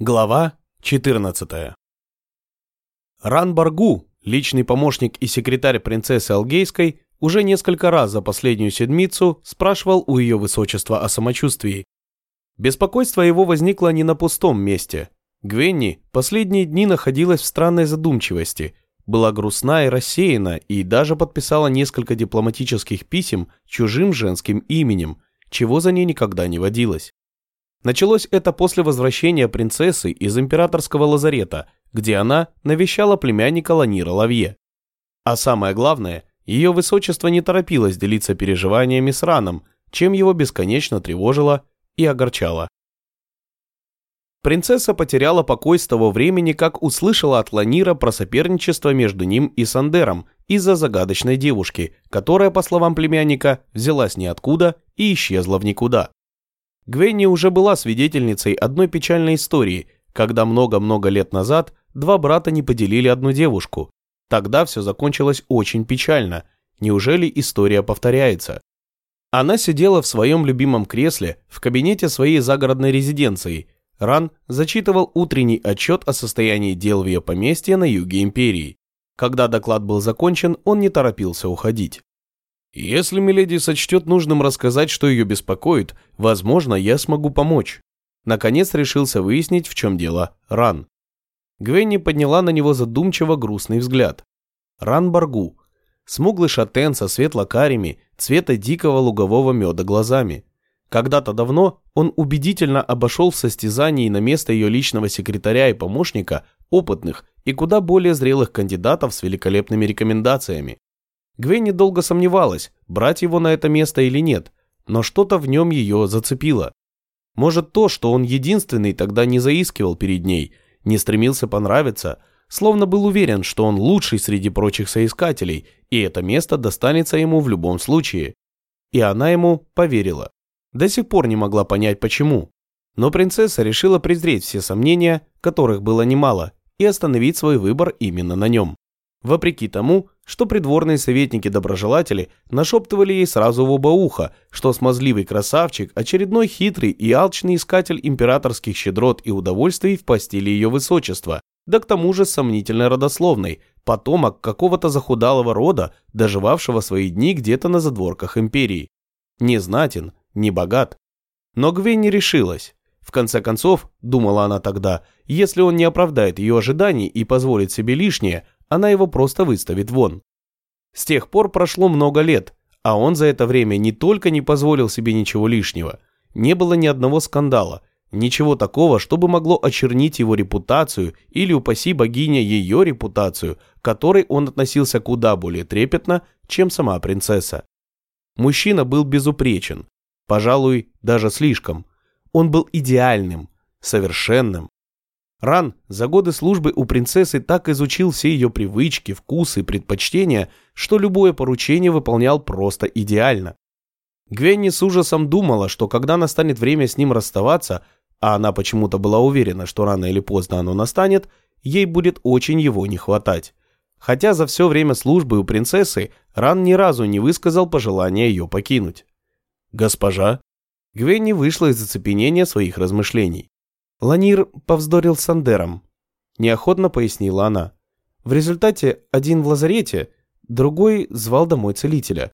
Глава 14. Ран Баргу, личный помощник и секретарь принцессы Алгейской, уже несколько раз за последнюю седмицу спрашивал у ее высочества о самочувствии. Беспокойство его возникло не на пустом месте. Гвенни последние дни находилась в странной задумчивости, была грустна и рассеяна и даже подписала несколько дипломатических писем чужим женским именем, чего за ней никогда не водилось. Началось это после возвращения принцессы из императорского лазарета, где она навещала племянника Ланира Лавье. А самое главное, ее высочество не торопилось делиться переживаниями с Раном, чем его бесконечно тревожило и огорчало. Принцесса потеряла покой с того времени, как услышала от Ланира про соперничество между ним и Сандером из-за загадочной девушки, которая, по словам племянника, взялась ниоткуда и исчезла в никуда. Гвенни уже была свидетельницей одной печальной истории, когда много-много лет назад два брата не поделили одну девушку. Тогда все закончилось очень печально. Неужели история повторяется? Она сидела в своем любимом кресле в кабинете своей загородной резиденции. Ран зачитывал утренний отчет о состоянии дел в ее поместье на юге империи. Когда доклад был закончен, он не торопился уходить. Если Миледи сочтет нужным рассказать, что ее беспокоит, возможно, я смогу помочь. Наконец решился выяснить, в чем дело Ран. Гвенни подняла на него задумчиво грустный взгляд. Ран Баргу. Смуглый шатен со светло-карими, цвета дикого лугового меда глазами. Когда-то давно он убедительно обошел в состязании на место ее личного секретаря и помощника опытных и куда более зрелых кандидатов с великолепными рекомендациями. Гвенни долго сомневалась, брать его на это место или нет, но что-то в нем ее зацепило. Может то, что он единственный тогда не заискивал перед ней, не стремился понравиться, словно был уверен, что он лучший среди прочих соискателей, и это место достанется ему в любом случае. И она ему поверила. До сих пор не могла понять почему. Но принцесса решила презреть все сомнения, которых было немало, и остановить свой выбор именно на нем. Вопреки тому, что придворные советники-доброжелатели нашептывали ей сразу в оба уха, что смазливый красавчик – очередной хитрый и алчный искатель императорских щедрот и удовольствий в постели ее высочества, да к тому же сомнительно родословной, потомок какого-то захудалого рода, доживавшего свои дни где-то на задворках империи. Не знатен, не богат. Но Гвен не решилась. В конце концов, думала она тогда, если он не оправдает ее ожиданий и позволит себе лишнее – она его просто выставит вон. С тех пор прошло много лет, а он за это время не только не позволил себе ничего лишнего, не было ни одного скандала, ничего такого, чтобы могло очернить его репутацию или, упаси богиня, ее репутацию, к которой он относился куда более трепетно, чем сама принцесса. Мужчина был безупречен, пожалуй, даже слишком. Он был идеальным, совершенным, Ран за годы службы у принцессы так изучил все ее привычки, вкусы, предпочтения, что любое поручение выполнял просто идеально. Гвенни с ужасом думала, что когда настанет время с ним расставаться, а она почему-то была уверена, что рано или поздно оно настанет, ей будет очень его не хватать. Хотя за все время службы у принцессы Ран ни разу не высказал пожелания ее покинуть. «Госпожа?» Гвенни вышла из оцепенения своих размышлений. Ланир повздорил с Сандером, неохотно пояснила она. В результате один в лазарете, другой звал домой целителя.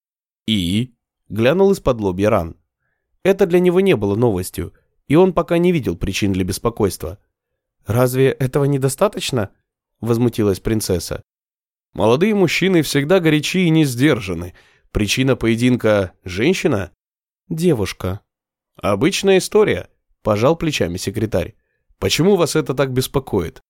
И? Глянул из-под лобья ран. Это для него не было новостью, и он пока не видел причин для беспокойства. «Разве этого недостаточно?» – возмутилась принцесса. «Молодые мужчины всегда горячи и не сдержаны. Причина поединка – женщина?» «Девушка». «Обычная история. Пожал плечами секретарь. Почему вас это так беспокоит?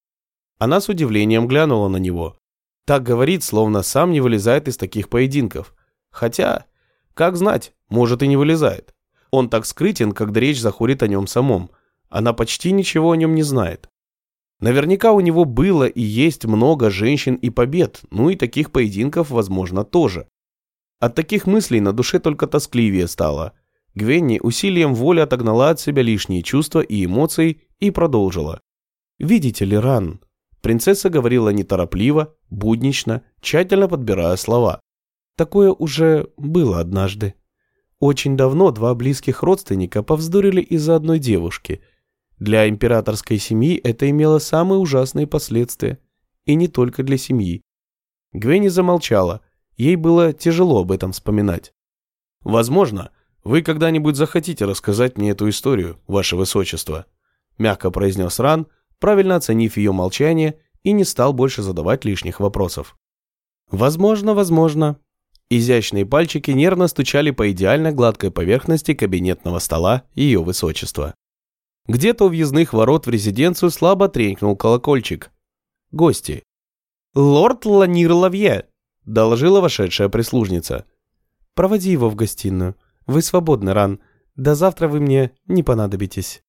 Она с удивлением глянула на него. Так говорит, словно сам не вылезает из таких поединков. Хотя, как знать, может и не вылезает. Он так скрытен, когда речь заходит о нем самом. Она почти ничего о нем не знает. Наверняка у него было и есть много женщин и побед, ну и таких поединков, возможно, тоже. От таких мыслей на душе только тоскливее стало – Гвенни усилием воли отогнала от себя лишние чувства и эмоции и продолжила. «Видите ли, Ран?» Принцесса говорила неторопливо, буднично, тщательно подбирая слова. «Такое уже было однажды. Очень давно два близких родственника повздорили из-за одной девушки. Для императорской семьи это имело самые ужасные последствия. И не только для семьи. Гвенни замолчала. Ей было тяжело об этом вспоминать. «Возможно, вы когда-нибудь захотите рассказать мне эту историю, ваше высочество», мягко произнес Ран, правильно оценив ее молчание и не стал больше задавать лишних вопросов. «Возможно, возможно». Изящные пальчики нервно стучали по идеально гладкой поверхности кабинетного стола ее высочества. Где-то у въездных ворот в резиденцию слабо тренькнул колокольчик. Гости. «Лорд Ланир Лавье», — доложила вошедшая прислужница. «Проводи его в гостиную. Вы свободны, Ран. До завтра вы мне не понадобитесь».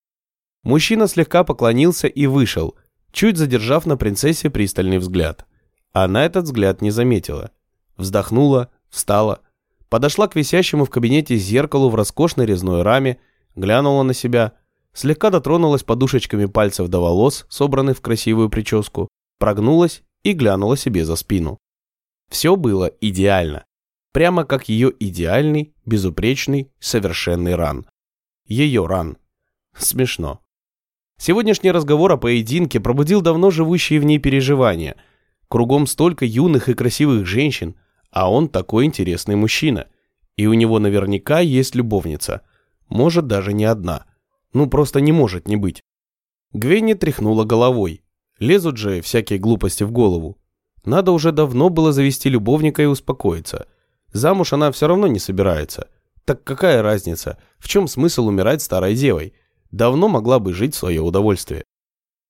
Мужчина слегка поклонился и вышел, чуть задержав на принцессе пристальный взгляд. Она этот взгляд не заметила. Вздохнула, встала, подошла к висящему в кабинете зеркалу в роскошной резной раме, глянула на себя, слегка дотронулась подушечками пальцев до волос, собранных в красивую прическу, прогнулась и глянула себе за спину. Все было идеально. Прямо как ее идеальный, безупречный, совершенный ран. Ее ран. Смешно. Сегодняшний разговор о поединке пробудил давно живущие в ней переживания. Кругом столько юных и красивых женщин, а он такой интересный мужчина. И у него наверняка есть любовница. Может, даже не одна. Ну, просто не может не быть. Гвенни тряхнула головой. Лезут же всякие глупости в голову. Надо уже давно было завести любовника и успокоиться. Замуж она все равно не собирается. Так какая разница? В чем смысл умирать старой девой? давно могла бы жить в свое удовольствие.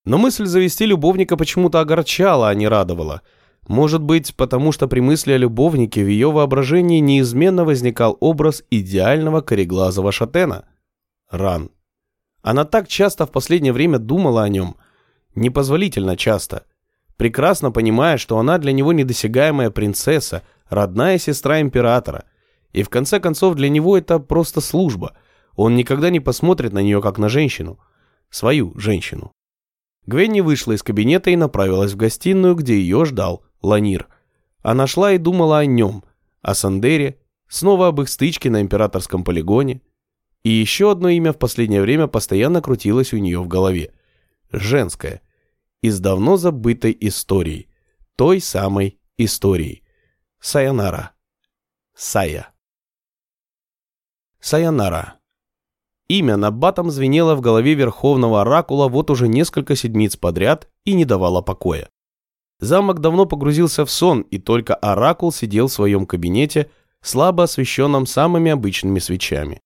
Но мысль завести любовника почему-то огорчала, а не радовала. Может быть, потому что при мысли о любовнике в ее воображении неизменно возникал образ идеального кореглазого шатена. Ран. Она так часто в последнее время думала о нем. Непозволительно часто. Прекрасно понимая, что она для него недосягаемая принцесса, родная сестра императора. И в конце концов для него это просто служба – он никогда не посмотрит на нее как на женщину. Свою женщину. Гвенни вышла из кабинета и направилась в гостиную, где ее ждал Ланир. Она шла и думала о нем, о Сандере, снова об их стычке на императорском полигоне. И еще одно имя в последнее время постоянно крутилось у нее в голове. Женское. Из давно забытой истории. Той самой истории. Сайонара. Сая. Сайонара. Имя на батом звенело в голове Верховного Оракула вот уже несколько седмиц подряд и не давало покоя. Замок давно погрузился в сон, и только Оракул сидел в своем кабинете, слабо освещенном самыми обычными свечами.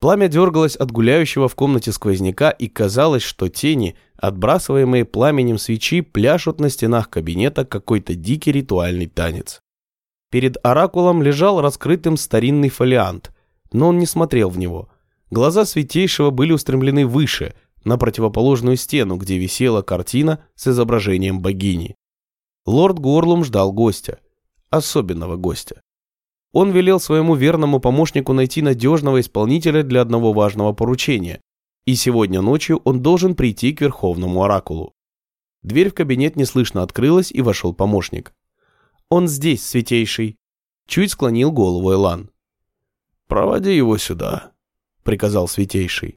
Пламя дергалось от гуляющего в комнате сквозняка, и казалось, что тени, отбрасываемые пламенем свечи, пляшут на стенах кабинета какой-то дикий ритуальный танец. Перед Оракулом лежал раскрытым старинный фолиант, но он не смотрел в него – Глаза Святейшего были устремлены выше, на противоположную стену, где висела картина с изображением богини. Лорд Горлум ждал гостя. Особенного гостя. Он велел своему верному помощнику найти надежного исполнителя для одного важного поручения, и сегодня ночью он должен прийти к Верховному Оракулу. Дверь в кабинет неслышно открылась, и вошел помощник. «Он здесь, Святейший!» Чуть склонил голову Элан. «Проводи его сюда», — приказал Святейший.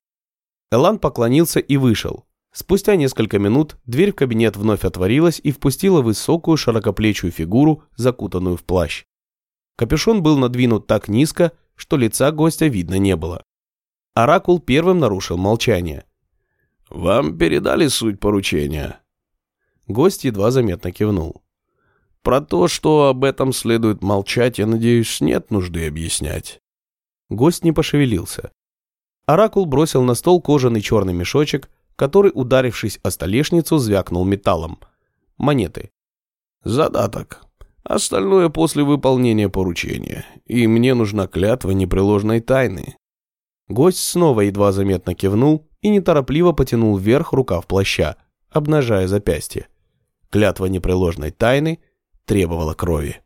Элан поклонился и вышел. Спустя несколько минут дверь в кабинет вновь отворилась и впустила высокую широкоплечую фигуру, закутанную в плащ. Капюшон был надвинут так низко, что лица гостя видно не было. Оракул первым нарушил молчание. «Вам передали суть поручения?» Гость едва заметно кивнул. «Про то, что об этом следует молчать, я надеюсь, нет нужды объяснять». Гость не пошевелился. Оракул бросил на стол кожаный черный мешочек, который, ударившись о столешницу, звякнул металлом. Монеты. «Задаток. Остальное после выполнения поручения. И мне нужна клятва непреложной тайны». Гость снова едва заметно кивнул и неторопливо потянул вверх рукав плаща, обнажая запястье. Клятва непреложной тайны требовала крови.